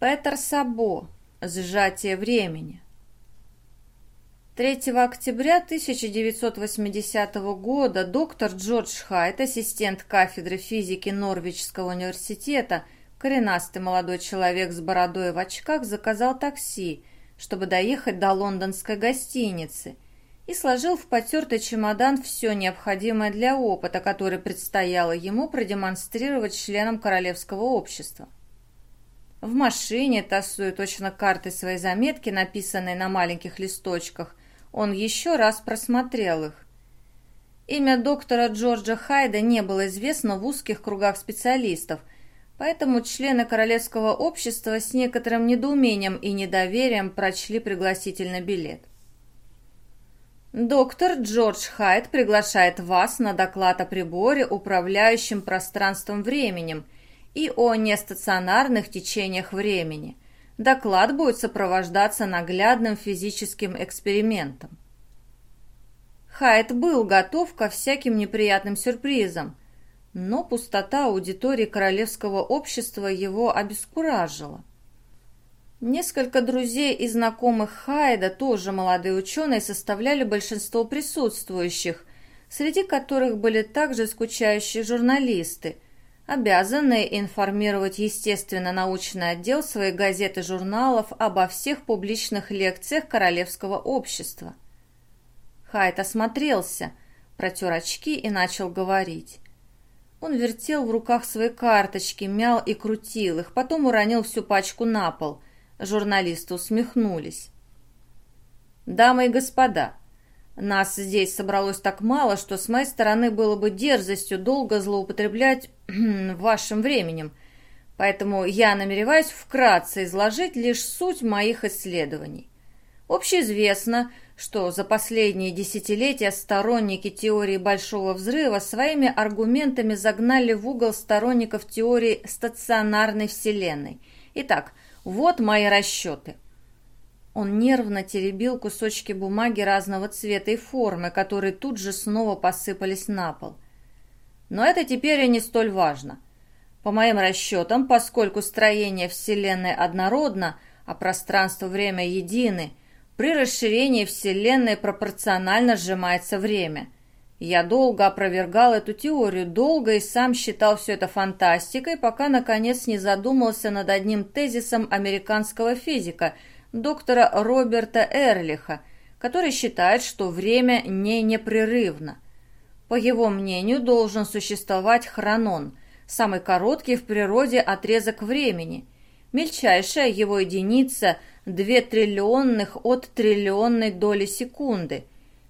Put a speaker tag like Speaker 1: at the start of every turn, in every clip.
Speaker 1: Петер Сабо. Сжатие времени. 3 октября 1980 года доктор Джордж Хайт, ассистент кафедры физики Норвичского университета, коренастый молодой человек с бородой в очках, заказал такси, чтобы доехать до лондонской гостиницы, и сложил в потертый чемодан все необходимое для опыта, который предстояло ему продемонстрировать членам Королевского общества. В машине, тасуя точно карты своей заметки, написанные на маленьких листочках, он еще раз просмотрел их. Имя доктора Джорджа Хайда не было известно в узких кругах специалистов, поэтому члены Королевского общества с некоторым недоумением и недоверием прочли пригласительный билет. Доктор Джордж Хайд приглашает вас на доклад о приборе, управляющем пространством-временем – и о нестационарных течениях времени. Доклад будет сопровождаться наглядным физическим экспериментом. Хайт был готов ко всяким неприятным сюрпризам, но пустота аудитории Королевского общества его обескуражила. Несколько друзей и знакомых Хайда, тоже молодые ученые, составляли большинство присутствующих, среди которых были также скучающие журналисты – обязаны информировать естественно-научный отдел своих газет и журналов обо всех публичных лекциях Королевского общества. Хайт осмотрелся, протер очки и начал говорить. Он вертел в руках свои карточки, мял и крутил их, потом уронил всю пачку на пол. Журналисты усмехнулись. «Дамы и господа, нас здесь собралось так мало, что с моей стороны было бы дерзостью долго злоупотреблять вашим временем, поэтому я намереваюсь вкратце изложить лишь суть моих исследований. Общеизвестно, что за последние десятилетия сторонники теории Большого Взрыва своими аргументами загнали в угол сторонников теории стационарной Вселенной. Итак, вот мои расчеты – он нервно теребил кусочки бумаги разного цвета и формы, которые тут же снова посыпались на пол. Но это теперь и не столь важно. По моим расчетам, поскольку строение Вселенной однородно, а пространство-время едины, при расширении Вселенной пропорционально сжимается время. Я долго опровергал эту теорию, долго и сам считал все это фантастикой, пока, наконец, не задумался над одним тезисом американского физика – доктора Роберта Эрлиха, который считает, что время не непрерывно. По его мнению, должен существовать хронон, самый короткий в природе отрезок времени. Мельчайшая его единица – 2 триллионных от триллионной доли секунды.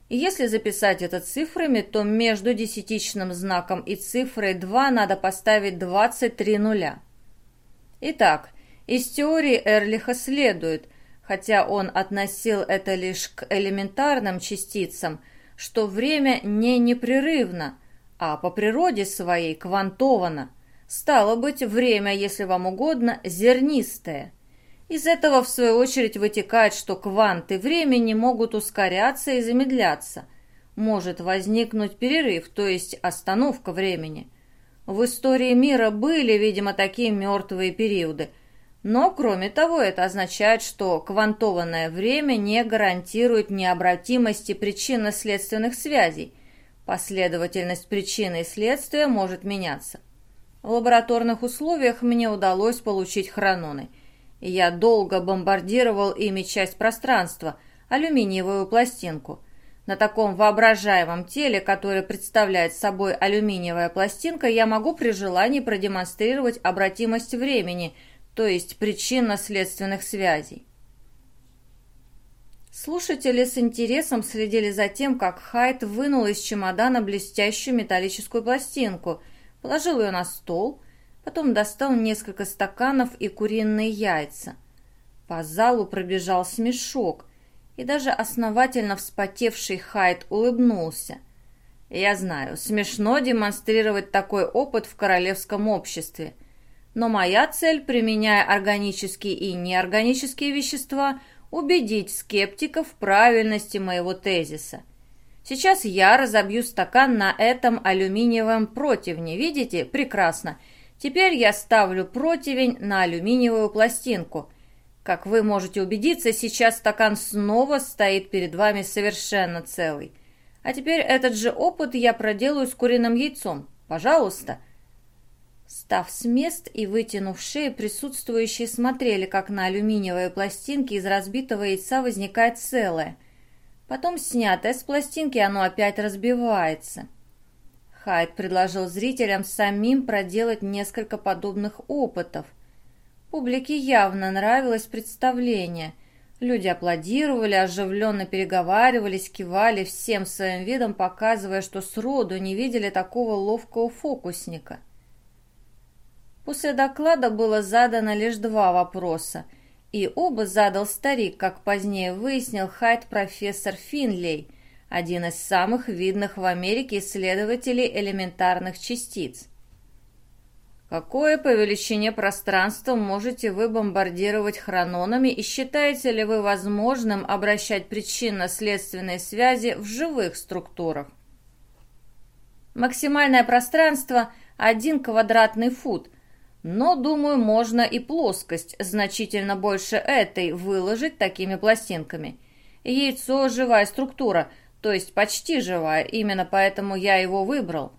Speaker 1: И если записать это цифрами, то между десятичным знаком и цифрой 2 надо поставить 23 нуля. Итак, из теории Эрлиха следует – хотя он относил это лишь к элементарным частицам, что время не непрерывно, а по природе своей квантовано. Стало быть, время, если вам угодно, зернистое. Из этого, в свою очередь, вытекает, что кванты времени могут ускоряться и замедляться. Может возникнуть перерыв, то есть остановка времени. В истории мира были, видимо, такие мертвые периоды – но, кроме того, это означает, что квантованное время не гарантирует необратимости причинно-следственных связей. Последовательность причины и следствия может меняться. В лабораторных условиях мне удалось получить хрононы. Я долго бомбардировал ими часть пространства, алюминиевую пластинку. На таком воображаемом теле, которое представляет собой алюминиевая пластинка, я могу при желании продемонстрировать обратимость времени – то есть причинно-следственных связей. Слушатели с интересом следили за тем, как Хайт вынул из чемодана блестящую металлическую пластинку, положил ее на стол, потом достал несколько стаканов и куриные яйца. По залу пробежал смешок, и даже основательно вспотевший Хайт улыбнулся. «Я знаю, смешно демонстрировать такой опыт в королевском обществе – но моя цель, применяя органические и неорганические вещества, убедить скептиков в правильности моего тезиса. Сейчас я разобью стакан на этом алюминиевом противне, видите? Прекрасно. Теперь я ставлю противень на алюминиевую пластинку. Как вы можете убедиться, сейчас стакан снова стоит перед вами совершенно целый. А теперь этот же опыт я проделаю с куриным яйцом. Пожалуйста. Став с мест и вытянув шеи, присутствующие смотрели, как на алюминиевой пластинке из разбитого яйца возникает целое. Потом, снятое с пластинки, оно опять разбивается. Хайд предложил зрителям самим проделать несколько подобных опытов. Публике явно нравилось представление. Люди аплодировали, оживленно переговаривались, кивали всем своим видом, показывая, что сроду не видели такого ловкого фокусника. После доклада было задано лишь два вопроса, и оба задал старик, как позднее выяснил Хайд профессор Финлей – один из самых видных в Америке исследователей элементарных частиц. Какое по величине пространство можете вы бомбардировать хрононами и считаете ли вы возможным обращать причинно-следственные связи в живых структурах? Максимальное пространство – один квадратный фут, но, думаю, можно и плоскость, значительно больше этой, выложить такими пластинками. Яйцо – живая структура – то есть почти живая, именно поэтому я его выбрал.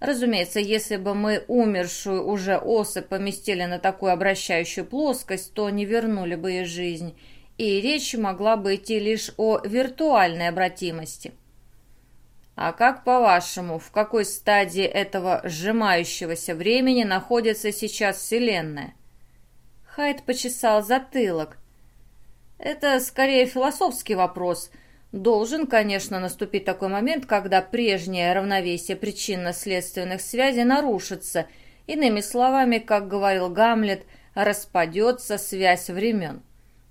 Speaker 1: Разумеется, если бы мы умершую уже особь поместили на такую обращающую плоскость, то не вернули бы ей жизнь, и речь могла бы идти лишь о виртуальной обратимости. А как по-вашему, в какой стадии этого сжимающегося времени находится сейчас Вселенная? Хайд почесал затылок. Это скорее философский вопрос – Должен, конечно, наступить такой момент, когда прежнее равновесие причинно-следственных связей нарушится, иными словами, как говорил Гамлет, распадется связь времен.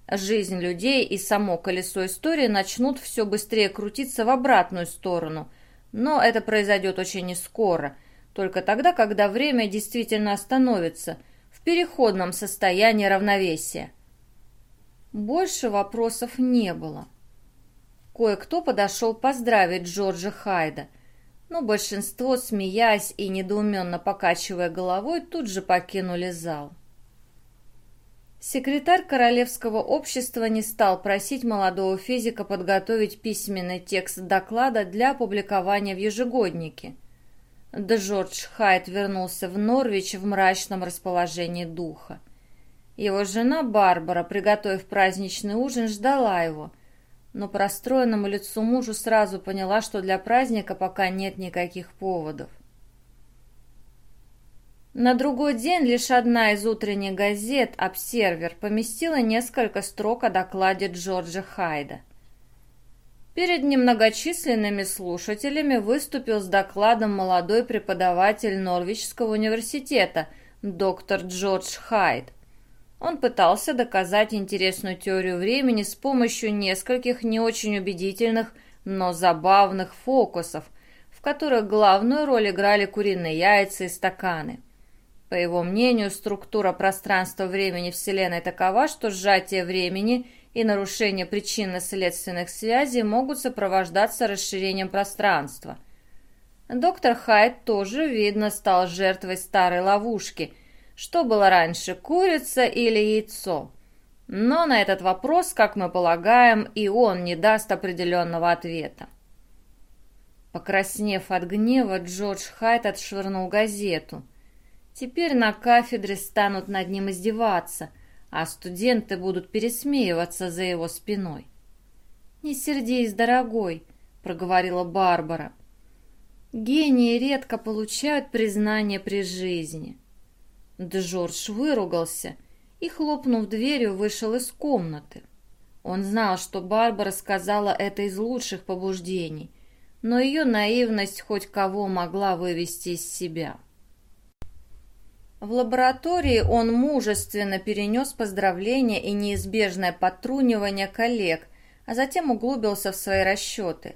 Speaker 1: Жизнь людей и само колесо истории начнут все быстрее крутиться в обратную сторону, но это произойдет очень нескоро, только тогда, когда время действительно остановится, в переходном состоянии равновесия. Больше вопросов не было. Кое-кто подошел поздравить Джорджа Хайда, но большинство, смеясь и недоуменно покачивая головой, тут же покинули зал. Секретарь Королевского общества не стал просить молодого физика подготовить письменный текст доклада для опубликования в ежегоднике. Джордж Хайд вернулся в Норвич в мрачном расположении духа. Его жена Барбара, приготовив праздничный ужин, ждала его – но по лицу мужу сразу поняла, что для праздника пока нет никаких поводов. На другой день лишь одна из утренних газет «Обсервер» поместила несколько строк о докладе Джорджа Хайда. Перед немногочисленными слушателями выступил с докладом молодой преподаватель Норвичского университета, доктор Джордж Хайд. Он пытался доказать интересную теорию времени с помощью нескольких не очень убедительных, но забавных фокусов, в которых главную роль играли куриные яйца и стаканы. По его мнению, структура пространства-времени Вселенной такова, что сжатие времени и нарушение причинно-следственных связей могут сопровождаться расширением пространства. Доктор Хайд тоже, видно, стал жертвой старой ловушки – что было раньше, курица или яйцо. Но на этот вопрос, как мы полагаем, и он не даст определенного ответа. Покраснев от гнева, Джордж Хайт отшвырнул газету. Теперь на кафедре станут над ним издеваться, а студенты будут пересмеиваться за его спиной. «Не сердись, дорогой», — проговорила Барбара. «Гении редко получают признание при жизни». Джордж выругался и, хлопнув дверью, вышел из комнаты. Он знал, что Барбара сказала это из лучших побуждений, но ее наивность хоть кого могла вывести из себя. В лаборатории он мужественно перенес поздравления и неизбежное подтрунивание коллег, а затем углубился в свои расчеты.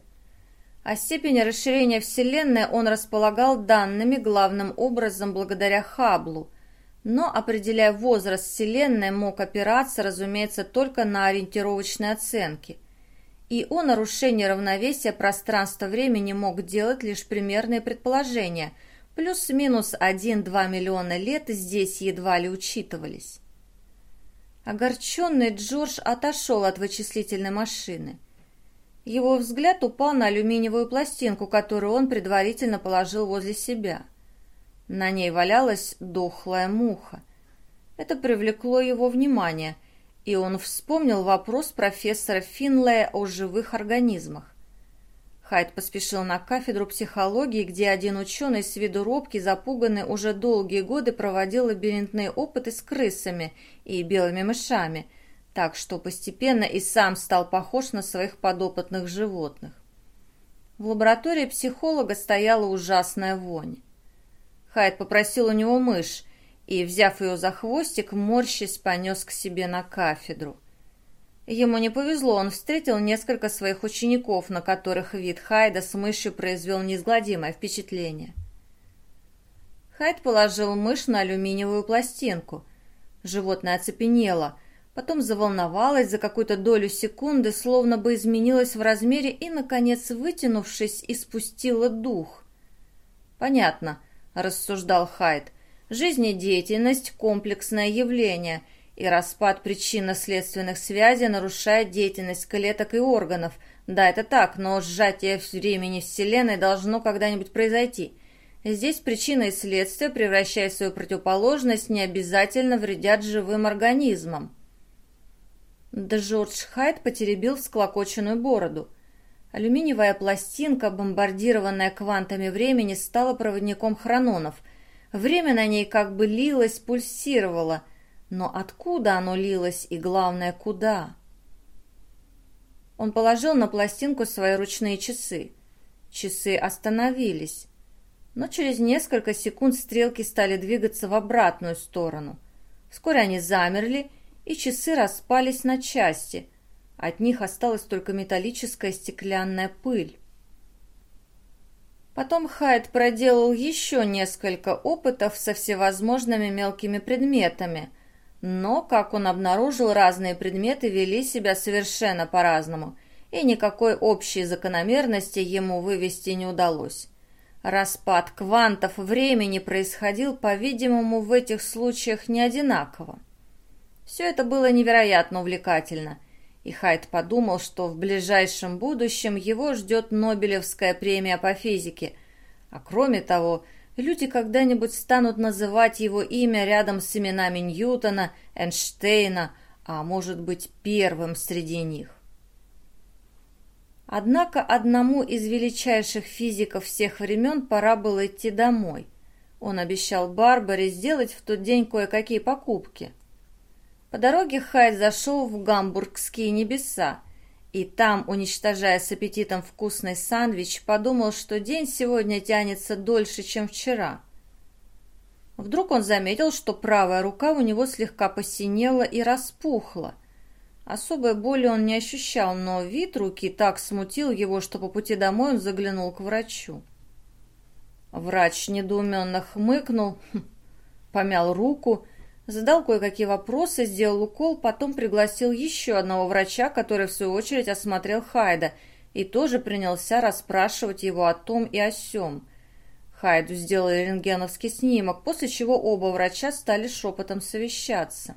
Speaker 1: О степени расширения Вселенной он располагал данными главным образом благодаря Хаблу – но, определяя возраст Вселенной, мог опираться, разумеется, только на ориентировочные оценки. И о нарушении равновесия пространства-времени мог делать лишь примерные предположения, плюс-минус 1-2 миллиона лет здесь едва ли учитывались. Огорченный Джордж отошел от вычислительной машины. Его взгляд упал на алюминиевую пластинку, которую он предварительно положил возле себя. На ней валялась дохлая муха. Это привлекло его внимание, и он вспомнил вопрос профессора Финлея о живых организмах. Хайд поспешил на кафедру психологии, где один ученый с виду робкий, запуганный, уже долгие годы проводил лабиринтные опыты с крысами и белыми мышами, так что постепенно и сам стал похож на своих подопытных животных. В лаборатории психолога стояла ужасная вонь. Хайд попросил у него мышь и, взяв ее за хвостик, морщись понес к себе на кафедру. Ему не повезло, он встретил несколько своих учеников, на которых вид Хайда с мышью произвел неизгладимое впечатление. Хайд положил мышь на алюминиевую пластинку. Животное оцепенело, потом заволновалось за какую-то долю секунды, словно бы изменилось в размере и, наконец, вытянувшись, испустило дух. «Понятно», — рассуждал Хайд, — «жизнедеятельность — комплексное явление — и распад причинно-следственных связей нарушает деятельность клеток и органов. Да, это так, но сжатие времени Вселенной должно когда-нибудь произойти. Здесь причина и следствие, превращая свою противоположность, не обязательно вредят живым организмам. Джордж Хайд потеребил всклокоченную бороду. Алюминиевая пластинка, бомбардированная квантами времени, стала проводником хрононов. Время на ней как бы лилось, пульсировало – но откуда оно лилось и, главное, куда? Он положил на пластинку свои ручные часы. Часы остановились. Но через несколько секунд стрелки стали двигаться в обратную сторону. Вскоре они замерли, и часы распались на части. От них осталась только металлическая стеклянная пыль. Потом Хайд проделал еще несколько опытов со всевозможными мелкими предметами – но, как он обнаружил, разные предметы вели себя совершенно по-разному, и никакой общей закономерности ему вывести не удалось. Распад квантов времени происходил, по-видимому, в этих случаях не одинаково. Все это было невероятно увлекательно, и Хайд подумал, что в ближайшем будущем его ждет Нобелевская премия по физике, а кроме того – люди когда-нибудь станут называть его имя рядом с именами Ньютона, Эйнштейна, а может быть первым среди них. Однако одному из величайших физиков всех времен пора было идти домой. Он обещал Барбаре сделать в тот день кое-какие покупки. По дороге Хайд зашел в гамбургские небеса, и там, уничтожая с аппетитом вкусный сандвич, подумал, что день сегодня тянется дольше, чем вчера. Вдруг он заметил, что правая рука у него слегка посинела и распухла. Особой боли он не ощущал, но вид руки так смутил его, что по пути домой он заглянул к врачу. Врач недоуменно хмыкнул, хм, помял руку Задал кое-какие вопросы, сделал укол, потом пригласил еще одного врача, который в свою очередь осмотрел Хайда и тоже принялся расспрашивать его о том и о сём. Хайду сделали рентгеновский снимок, после чего оба врача стали шепотом совещаться.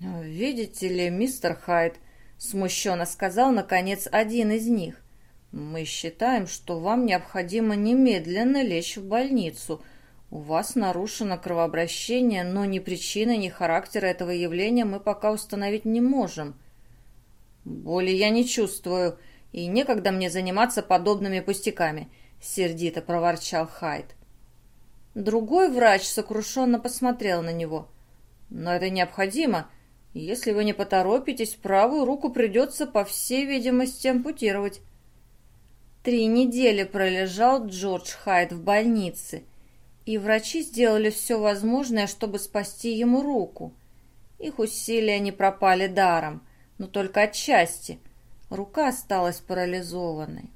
Speaker 1: «Видите ли, мистер Хайд», — смущенно сказал, наконец, один из них, — «мы считаем, что вам необходимо немедленно лечь в больницу», — у вас нарушено кровообращение, но ни причины, ни характера этого явления мы пока установить не можем. Боли я не чувствую, и некогда мне заниматься подобными пустяками, сердито проворчал Хайд. Другой врач сокрушенно посмотрел на него. Но это необходимо. Если вы не поторопитесь, правую руку придется, по всей видимости, ампутировать. Три недели пролежал Джордж Хайд в больнице – и врачи сделали все возможное, чтобы спасти ему руку. Их усилия не пропали даром, но только отчасти. Рука осталась парализованной.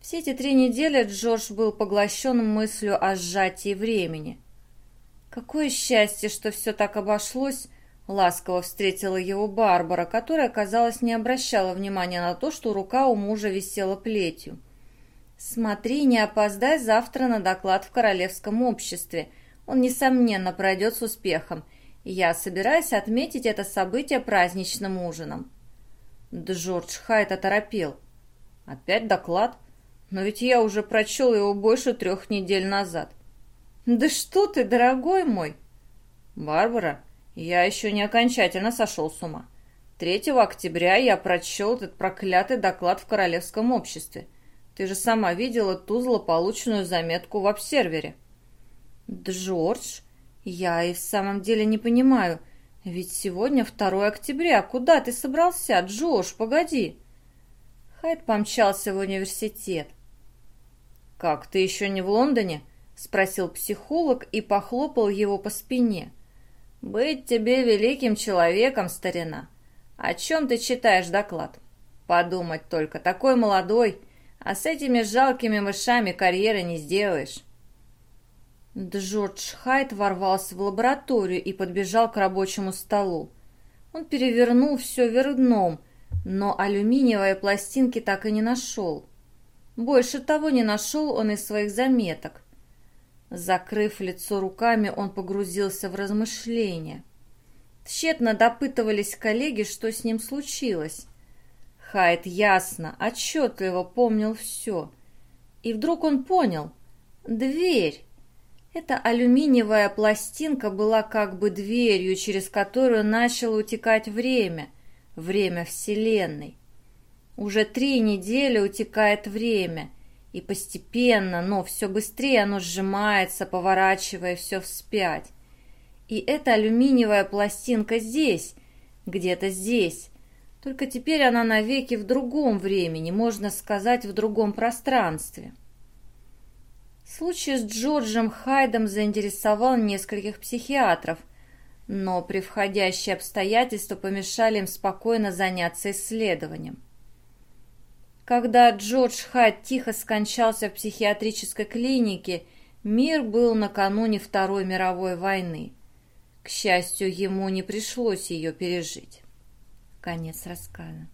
Speaker 1: Все эти три недели Джордж был поглощен мыслью о сжатии времени. Какое счастье, что все так обошлось, ласково встретила его Барбара, которая, казалось, не обращала внимания на то, что рука у мужа висела плетью. Смотри, не опоздай завтра на доклад в Королевском обществе. Он, несомненно, пройдет с успехом. Я собираюсь отметить это событие праздничным ужином». Джордж Хайт оторопел. «Опять доклад? Но ведь я уже прочел его больше трех недель назад». «Да что ты, дорогой мой!» «Барбара, я еще не окончательно сошел с ума. 3 октября я прочел этот проклятый доклад в Королевском обществе. Ты же сама видела ту злополучную заметку в обсервере». «Джордж, я и в самом деле не понимаю, ведь сегодня 2 октября. Куда ты собрался, Джордж, погоди!» Хайд помчался в университет. «Как, ты еще не в Лондоне?» — спросил психолог и похлопал его по спине. «Быть тебе великим человеком, старина. О чем ты читаешь доклад? Подумать только, такой молодой, а с этими жалкими мышами карьеры не сделаешь». Джордж Хайт ворвался в лабораторию и подбежал к рабочему столу. Он перевернул все вверх дном, но алюминиевые пластинки так и не нашел. Больше того не нашел он из своих заметок. Закрыв лицо руками, он погрузился в размышления. Тщетно допытывались коллеги, что с ним случилось. Хайт ясно, отчетливо помнил все. И вдруг он понял. Дверь. Эта алюминиевая пластинка была как бы дверью, через которую начало утекать время. Время Вселенной. Уже три недели утекает время — и постепенно, но все быстрее оно сжимается, поворачивая все вспять. И эта алюминиевая пластинка здесь, где-то здесь. Только теперь она навеки в другом времени, можно сказать, в другом пространстве. Случай с Джорджем Хайдом заинтересовал нескольких психиатров, но превходящие обстоятельства помешали им спокойно заняться исследованием. Когда Джордж Хайд тихо скончался в психиатрической клинике, мир был накануне Второй мировой войны. К счастью, ему не пришлось ее пережить. Конец рассказа.